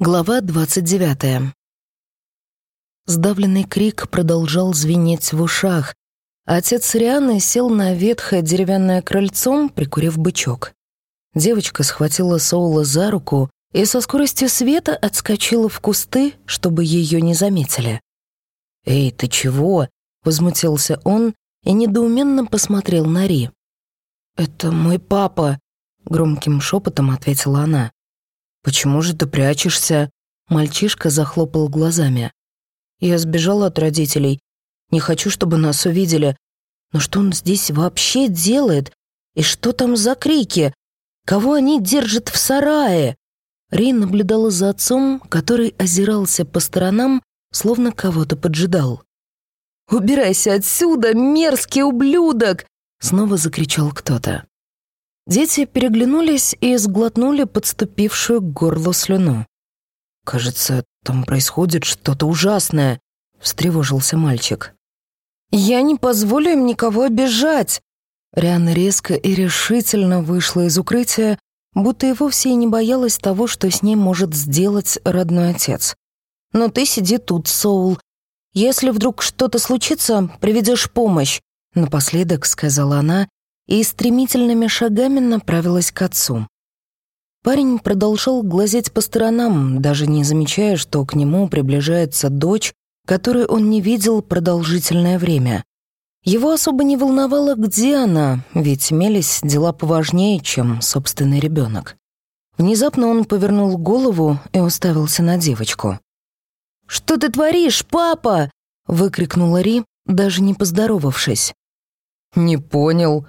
Глава 29. Сдавленный крик продолжал звенеть в ушах. Отец Рианы сел на ветхое деревянное крыльцо, прикурив бычок. Девочка схватила Соула за руку и со скоростью света отскочила в кусты, чтобы ее не заметили. «Эй, ты чего?» — возмутился он и недоуменно посмотрел на Ри. «Это мой папа», — громким шепотом ответила она. «Почему же ты прячешься?» Мальчишка захлопал глазами. «Я сбежала от родителей. Не хочу, чтобы нас увидели. Но что он здесь вообще делает? И что там за крики? Кого они держат в сарае?» Рей наблюдала за отцом, который озирался по сторонам, словно кого-то поджидал. «Убирайся отсюда, мерзкий ублюдок!» Снова закричал кто-то. Дети переглянулись и сглотнули подступившую к горлу слюну. «Кажется, там происходит что-то ужасное», — встревожился мальчик. «Я не позволю им никого обижать!» Риана резко и решительно вышла из укрытия, будто и вовсе и не боялась того, что с ней может сделать родной отец. «Но ты сиди тут, Соул. Если вдруг что-то случится, приведешь помощь», — напоследок сказала она и стремительными шагами направилась к отцу. Парень продолжал глазеть по сторонам, даже не замечая, что к нему приближается дочь, которую он не видел продолжительное время. Его особо не волновало, где она, ведь имелись дела поважнее, чем собственный ребенок. Внезапно он повернул голову и уставился на девочку. «Что ты творишь, папа?» — выкрикнула Ри, даже не поздоровавшись. «Не понял»,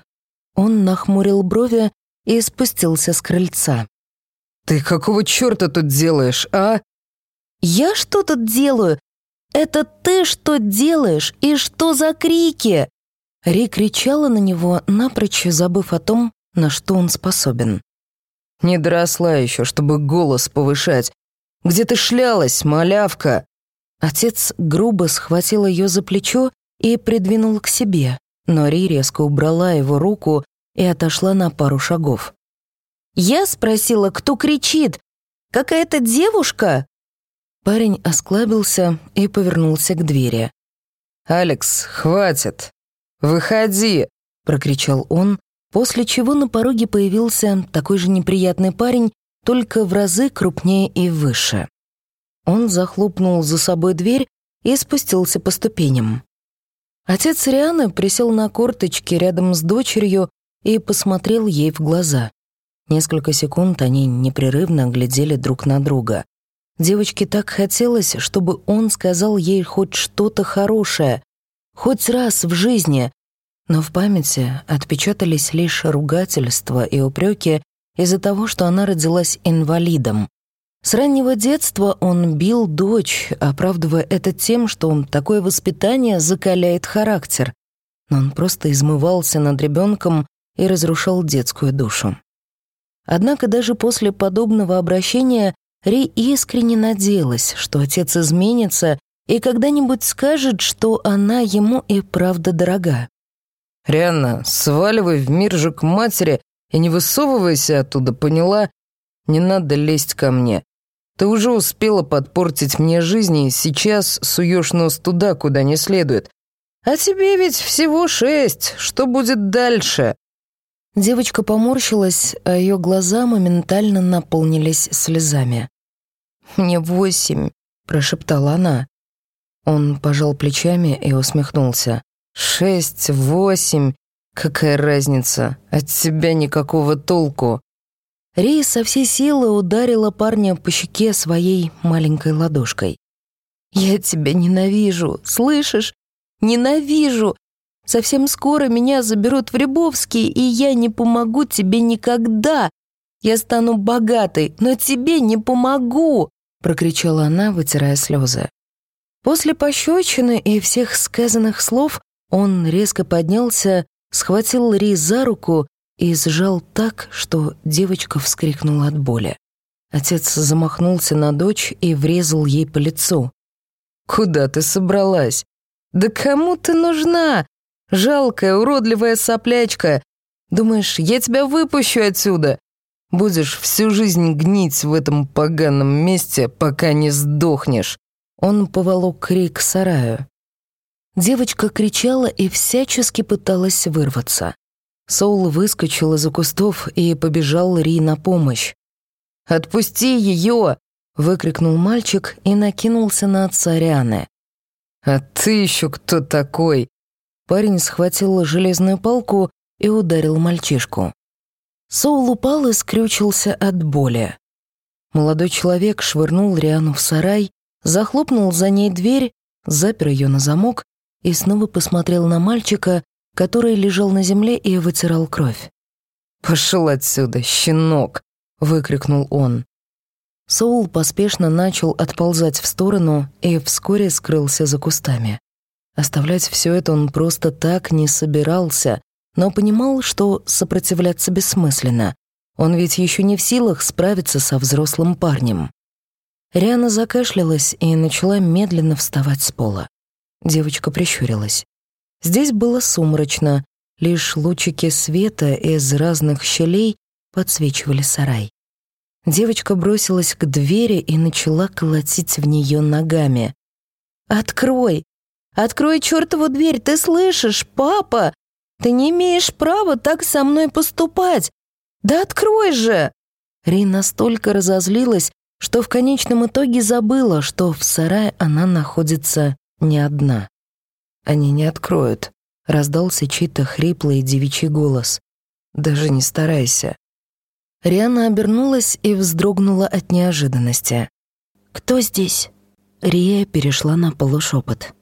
он нахмурил брови и спустился с крыльца. «Ты какого черта тут делаешь, а?» «Я что тут делаю? Это ты что делаешь? И что за крики?» Ри кричала на него, напрочь забыв о том, на что он способен. «Не доросла еще, чтобы голос повышать. Где ты шлялась, малявка?» Отец грубо схватил ее за плечо и придвинул к себе, но Ри резко убрала его руку и отошла на пару шагов. «Я спросила, кто кричит? Какая-то девушка?» Парень осклабился и повернулся к двери. «Алекс, хватит! Выходи!» — прокричал он, после чего на пороге появился такой же неприятный парень, только в разы крупнее и выше. Он захлопнул за собой дверь и спустился по ступеням. Отец Рианы присел на корточки рядом с дочерью и посмотрел ей в глаза. Несколько секунд они непрерывно глядели друг на друга. Девочке так хотелось, чтобы он сказал ей хоть что-то хорошее, хоть раз в жизни, но в памяти отпечатались лишь ругательства и упреки из-за того, что она родилась инвалидом. С раннего детства он бил дочь, оправдывая это тем, что такое воспитание закаляет характер. Но он просто измывался над ребенком и разрушал детскую душу. Однако даже после подобного обращения Ри искренне надеялась, что отец изменится и когда-нибудь скажет, что она ему и правда дорога. «Рианна, сваливай в мир же к матери и не высовывайся оттуда, поняла? Не надо лезть ко мне. Ты уже успела подпортить мне жизнь и сейчас суешь нос туда, куда не следует. А тебе ведь всего шесть, что будет дальше?» Девочка поморщилась, а ее глаза моментально наполнились слезами. «Мне восемь», — прошептала она. Он пожал плечами и усмехнулся. «Шесть, восемь, какая разница? От тебя никакого толку». Рей со всей силы ударила парня по щеке своей маленькой ладошкой. «Я тебя ненавижу, слышишь? Ненавижу! Совсем скоро меня заберут в Рябовский, и я не помогу тебе никогда. Я стану богатой, но тебе не помогу!» прокричала она, вытирая слезы. После пощечины и всех сказанных слов он резко поднялся, схватил Ри за руку и сжал так, что девочка вскрикнула от боли. Отец замахнулся на дочь и врезал ей по лицу. «Куда ты собралась? Да кому ты нужна? Жалкая, уродливая соплячка. Думаешь, я тебя выпущу отсюда? Будешь всю жизнь гнить в этом поганом месте, пока не сдохнешь». Он поволок крик сараю. Девочка кричала и всячески пыталась вырваться. Соул выскочил из-за кустов и побежал Ри на помощь. «Отпусти ее!» — выкрикнул мальчик и накинулся на отца Рианы. «А ты еще кто такой?» Парень схватил железную палку и ударил мальчишку. Соул упал и скрючился от боли. Молодой человек швырнул Риану в сарай, захлопнул за ней дверь, запер ее на замок и снова посмотрел на мальчика, который лежал на земле и вытирал кровь. «Пошел отсюда, щенок!» — выкрикнул он. Соул поспешно начал отползать в сторону и вскоре скрылся за кустами. Оставлять все это он просто так не собирался, но понимал, что сопротивляться бессмысленно. Он ведь еще не в силах справиться со взрослым парнем. Риана закашлялась и начала медленно вставать с пола. Девочка прищурилась. Здесь было сумрачно, лишь лучики света из разных щелей подсвечивали сарай. Девочка бросилась к двери и начала колотить в нее ногами. «Открой! Открой чертову дверь, ты слышишь, папа? Ты не имеешь права так со мной поступать! Да открой же!» Ри настолько разозлилась, что в конечном итоге забыла, что в сарае она находится не одна. «Они не откроют», — раздался чей-то хриплый девичий голос. «Даже не старайся». Риана обернулась и вздрогнула от неожиданности. «Кто здесь?» Рия перешла на полушепот.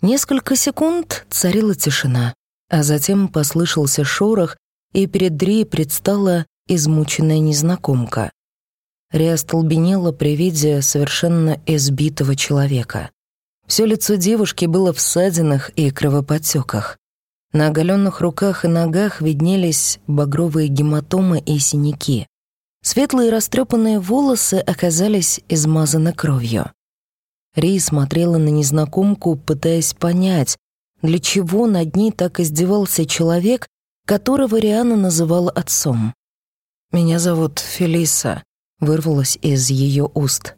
Несколько секунд царила тишина, а затем послышался шорох, и перед Ри предстала измученная незнакомка. Рия столбенела при виде совершенно избитого человека. Все лицо девушки было в ссадинах и кровоподтеках. На оголенных руках и ногах виднелись багровые гематомы и синяки. Светлые растрепанные волосы оказались измазаны кровью. Ри смотрела на незнакомку, пытаясь понять, для чего над ней так издевался человек, которого Риана называла отцом. «Меня зовут Фелиса», — вырвалось из ее уст.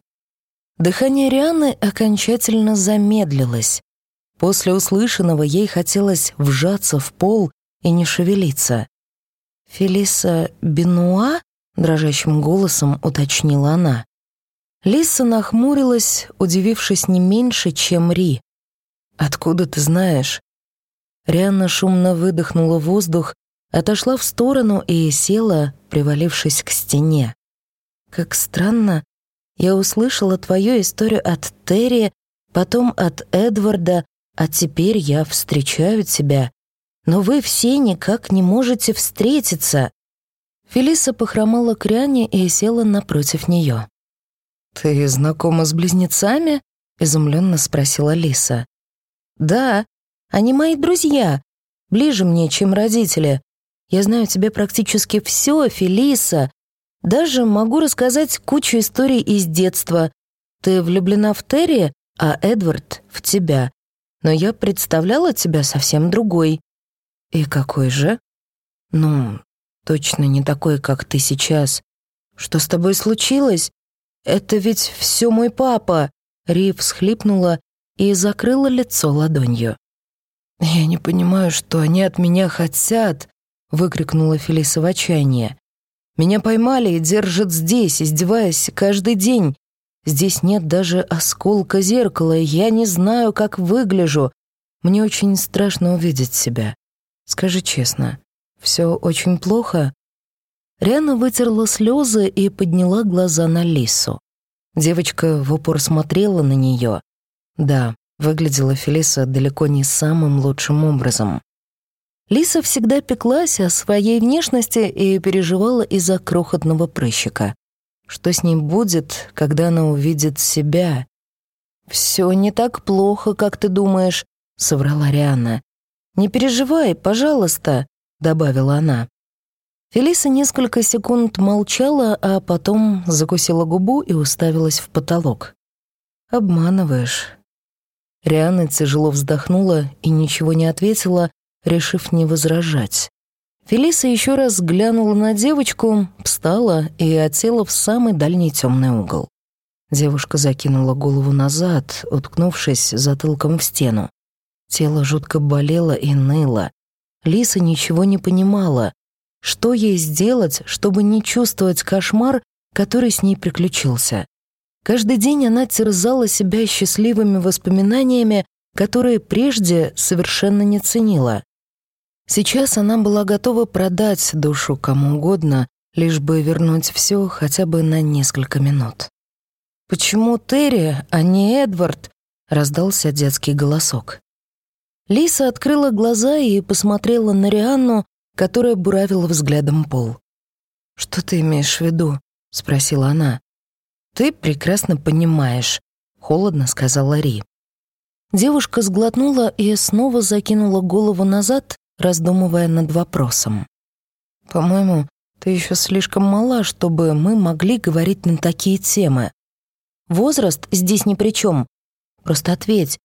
Дыхание Рианы окончательно замедлилось. После услышанного ей хотелось вжаться в пол и не шевелиться. «Фелиса Бенуа?» — дрожащим голосом уточнила она. Лиса нахмурилась, удивившись не меньше, чем Ри. «Откуда ты знаешь?» Рианна шумно выдохнула воздух, отошла в сторону и села, привалившись к стене. «Как странно, я услышала твою историю от Терри, потом от Эдварда, а теперь я встречаю тебя. Но вы все никак не можете встретиться». Фелиса похромала к Ряне и села напротив нее. «Ты знакома с близнецами?» — изумленно спросила Лиса. «Да, они мои друзья. Ближе мне, чем родители. Я знаю тебе практически все, Фелиса. Даже могу рассказать кучу историй из детства. Ты влюблена в Терри, а Эдвард — в тебя. Но я представляла тебя совсем другой». «И какой же?» «Ну, точно не такой, как ты сейчас. Что с тобой случилось? «Это ведь все мой папа!» Ри всхлипнула и закрыла лицо ладонью. «Я не понимаю, что они от меня хотят!» выкрикнула Фелиса в отчаянии. «Меня поймали и держат здесь, издеваясь каждый день. Здесь нет даже осколка зеркала, и я не знаю, как выгляжу. Мне очень страшно увидеть себя. Скажи честно, все очень плохо?» Риана вытерла слезы и подняла глаза на Лису. Девочка в упор смотрела на нее. Да, выглядела Фелиса далеко не самым лучшим образом. Лиса всегда пеклась о своей внешности и переживала из-за крохотного прыщика. Что с ней будет, когда она увидит себя? «Все не так плохо, как ты думаешь», — соврала Риана. «Не переживай, пожалуйста», — добавила она. Фелиса несколько секунд молчала, а потом закусила губу и уставилась в потолок. «Обманываешь». Риана тяжело вздохнула и ничего не ответила, решив не возражать. Фелиса еще раз глянула на девочку, встала и отсела в самый дальний темный угол. Девушка закинула голову назад, уткнувшись затылком в стену. Тело жутко болело и ныло. Лиса ничего не понимала. Что ей сделать, чтобы не чувствовать кошмар, который с ней приключился? Каждый день она терзала себя счастливыми воспоминаниями, которые прежде совершенно не ценила. Сейчас она была готова продать душу кому угодно, лишь бы вернуть все хотя бы на несколько минут. «Почему Терри, а не Эдвард?» — раздался детский голосок. Лиса открыла глаза и посмотрела на Рианну, которая буравила взглядом пол. «Что ты имеешь в виду?» — спросила она. «Ты прекрасно понимаешь», — холодно сказала Ри. Девушка сглотнула и снова закинула голову назад, раздумывая над вопросом. «По-моему, ты еще слишком мала, чтобы мы могли говорить на такие темы. Возраст здесь ни при чем. Просто ответь,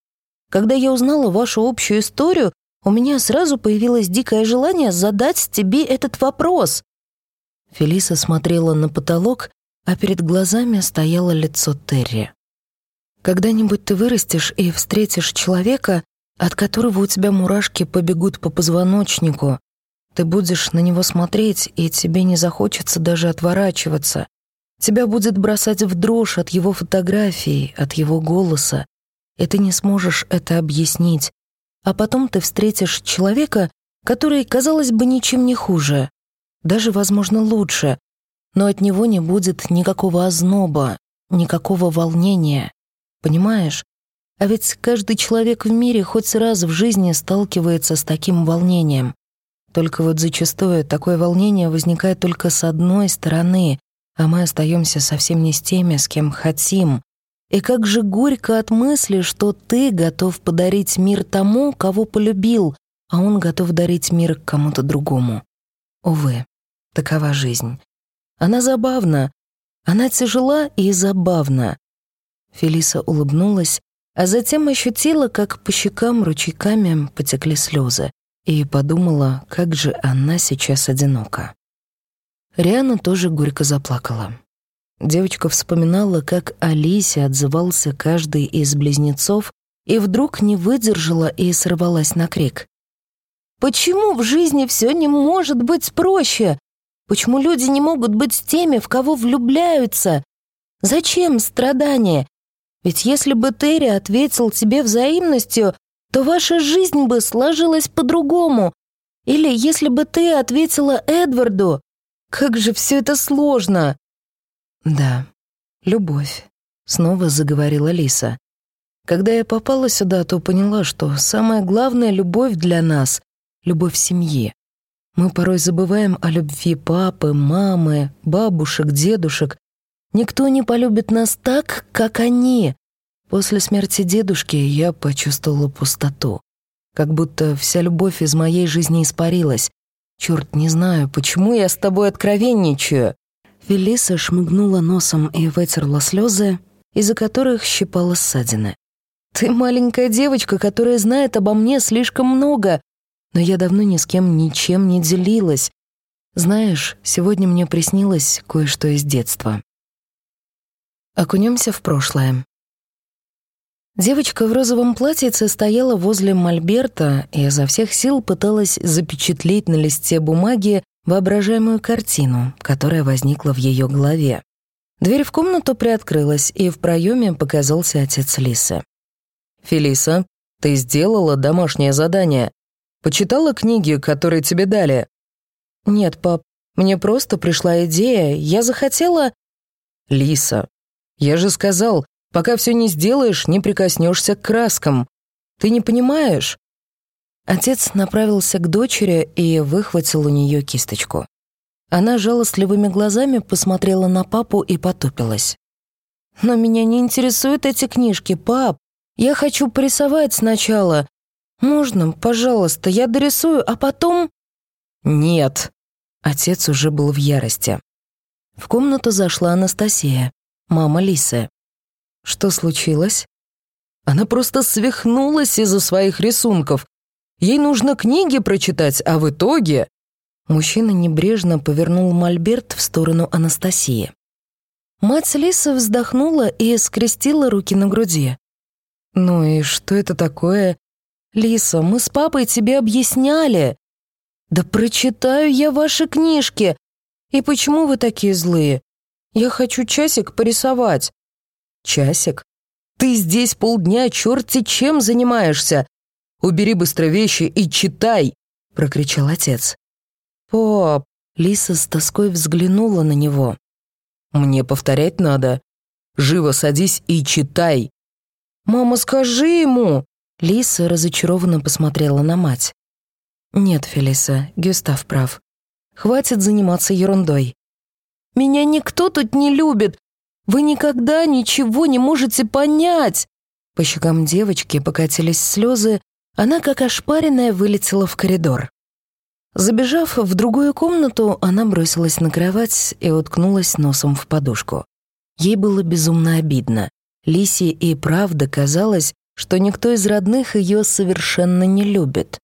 когда я узнала вашу общую историю, у меня сразу появилось дикое желание задать тебе этот вопрос». Фелиса смотрела на потолок, а перед глазами стояло лицо Терри. «Когда-нибудь ты вырастешь и встретишь человека, от которого у тебя мурашки побегут по позвоночнику. Ты будешь на него смотреть, и тебе не захочется даже отворачиваться. Тебя будет бросать в дрожь от его фотографий, от его голоса, и ты не сможешь это объяснить. А потом ты встретишь человека, который, казалось бы, ничем не хуже, даже, возможно, лучше, но от него не будет никакого озноба, никакого волнения. Понимаешь? А ведь каждый человек в мире хоть раз в жизни сталкивается с таким волнением. Только вот зачастую такое волнение возникает только с одной стороны, а мы остаемся совсем не с теми, с кем хотим, и как же горько от мысли, что ты готов подарить мир тому, кого полюбил, а он готов дарить мир кому-то другому. Увы, такова жизнь. Она забавна, она тяжела и забавна. Фелиса улыбнулась, а затем ощутила, как по щекам ручейками потекли слезы, и подумала, как же она сейчас одинока. Риана тоже горько заплакала. Девочка вспоминала, как Алисе отзывался каждый из близнецов, и вдруг не выдержала и сорвалась на крик. «Почему в жизни все не может быть проще? Почему люди не могут быть теми, в кого влюбляются? Зачем страдания? Ведь если бы Терри ответил тебе взаимностью, то ваша жизнь бы сложилась по-другому. Или если бы ты ответила Эдварду, как же все это сложно!» «Да, любовь», — снова заговорила Лиса. «Когда я попала сюда, то поняла, что самая главная любовь для нас — любовь семьи. Мы порой забываем о любви папы, мамы, бабушек, дедушек. Никто не полюбит нас так, как они. После смерти дедушки я почувствовала пустоту. Как будто вся любовь из моей жизни испарилась. Черт, не знаю, почему я с тобой откровенничаю. Фелиса шмыгнула носом и вытерла слезы, из-за которых щипала ссадины. «Ты маленькая девочка, которая знает обо мне слишком много, но я давно ни с кем ничем не делилась. Знаешь, сегодня мне приснилось кое-что из детства. Окунемся в прошлое. Девочка в розовом платьице стояла возле мольберта и изо всех сил пыталась запечатлеть на листе бумаги воображаемую картину, которая возникла в ее голове. Дверь в комнату приоткрылась, и в проеме показался отец Лисы. «Фелиса, ты сделала домашнее задание? Почитала книги, которые тебе дали?» «Нет, пап, мне просто пришла идея. Я захотела...» «Лиса, я же сказал, пока все не сделаешь, не прикоснешься к краскам. Ты не понимаешь?» Отец направился к дочери и выхватил у нее кисточку. Она жалостливыми глазами посмотрела на папу и потупилась. «Но меня не интересуют эти книжки, пап. Я хочу порисовать сначала. Можно, пожалуйста, я дорисую, а потом...» «Нет!» Отец уже был в ярости. В комнату зашла Анастасия, мама Лисы. Что случилось? Она просто свихнулась из-за своих рисунков. Ей нужно книги прочитать, а в итоге... Мужчина небрежно повернул мольберт в сторону Анастасии. Мать Лисы вздохнула и скрестила руки на груди. «Ну и что это такое? Лиса, мы с папой тебе объясняли. Да прочитаю я ваши книжки. И почему вы такие злые? Я хочу часик порисовать». «Часик? Ты здесь полдня черти чем занимаешься? Убери быстро вещи и читай!» — прокричал отец. «Пап!» — Лиса с тоской взглянула на него. «Мне повторять надо. Живо садись и читай!» «Мама, скажи ему!» Лиса разочарованно посмотрела на мать. «Нет, Фелиса, Гюстав прав. Хватит заниматься ерундой. Меня никто тут не любит. Вы никогда ничего не можете понять!» По щекам девочки покатились слезы, она, как ошпаренная, вылетела в коридор. Забежав в другую комнату, она бросилась на кровать и уткнулась носом в подушку. Ей было безумно обидно. Лисе и правда казалось, что никто из родных ее совершенно не любит.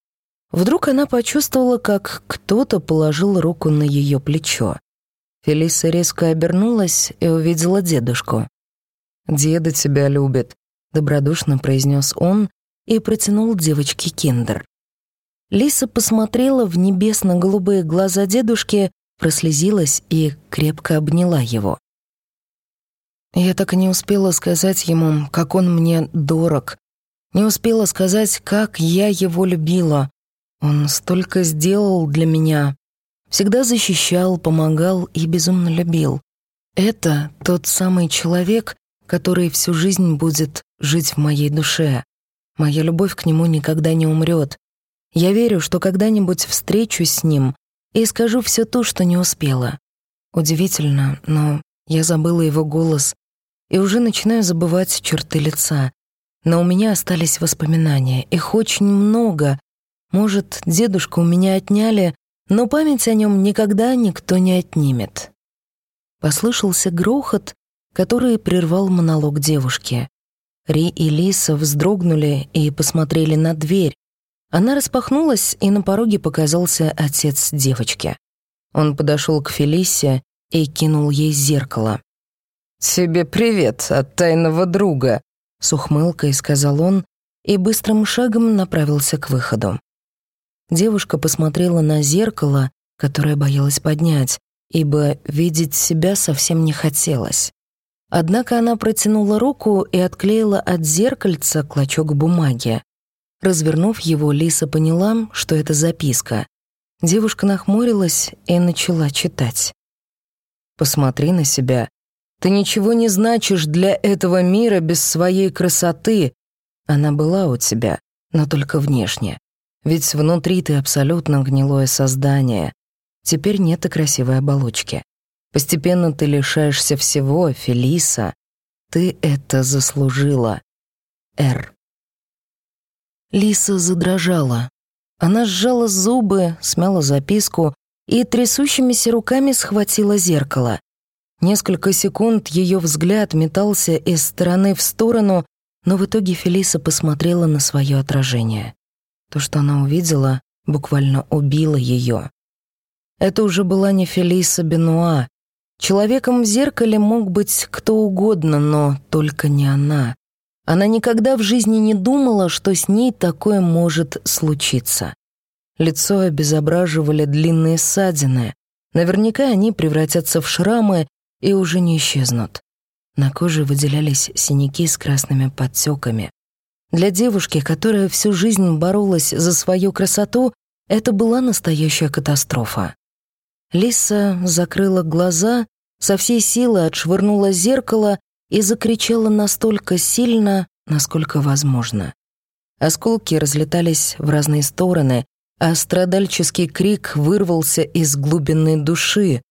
Вдруг она почувствовала, как кто-то положил руку на ее плечо. Фелиса резко обернулась и увидела дедушку. «Деда тебя любит», — добродушно произнес он и протянул девочке киндер. Лиса посмотрела в небесно-голубые глаза дедушки, прослезилась и крепко обняла его. Я так и не успела сказать ему, как он мне дорог. Не успела сказать, как я его любила. Он столько сделал для меня всегда защищал, помогал и безумно любил. Это тот самый человек, который всю жизнь будет жить в моей душе. Моя любовь к нему никогда не умрет. Я верю, что когда-нибудь встречусь с ним и скажу все то, что не успела. Удивительно, но я забыла его голос и уже начинаю забывать черты лица. Но у меня остались воспоминания, их очень много. Может, дедушку у меня отняли, но память о нем никогда никто не отнимет. Послышался грохот, который прервал монолог девушки. Ри и Лиса вздрогнули и посмотрели на дверь. Она распахнулась, и на пороге показался отец девочки. Он подошел к Фелисе и кинул ей зеркало. «Тебе привет от тайного друга», — с ухмылкой сказал он и быстрым шагом направился к выходу. Девушка посмотрела на зеркало, которое боялась поднять, ибо видеть себя совсем не хотелось. Однако она протянула руку и отклеила от зеркальца клочок бумаги. Развернув его, Лиса поняла, что это записка. Девушка нахмурилась и начала читать. «Посмотри на себя. Ты ничего не значишь для этого мира без своей красоты. Она была у тебя, но только внешне. Ведь внутри ты абсолютно гнилое создание. Теперь нет и красивой оболочки. Постепенно ты лишаешься всего, Фелиса. Ты это заслужила. Р. Лиса задрожала. Она сжала зубы, смяла записку и трясущимися руками схватила зеркало. Несколько секунд ее взгляд метался из стороны в сторону, но в итоге Фелиса посмотрела на свое отражение. То, что она увидела, буквально убило ее. Это уже была не Фелиса Бенуа. Человеком в зеркале мог быть кто угодно, но только не она. Она никогда в жизни не думала, что с ней такое может случиться. Лицо обезображивали длинные ссадины. Наверняка они превратятся в шрамы и уже не исчезнут. На коже выделялись синяки с красными подтеками. Для девушки, которая всю жизнь боролась за свою красоту, это была настоящая катастрофа. Лиса закрыла глаза, со всей силы отшвырнула зеркало и закричала настолько сильно, насколько возможно. Осколки разлетались в разные стороны, а страдальческий крик вырвался из глубины души.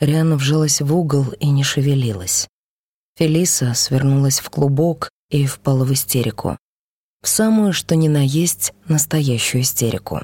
Риана вжалась в угол и не шевелилась. Фелиса свернулась в клубок и впала в истерику в самую что ни на есть настоящую истерику.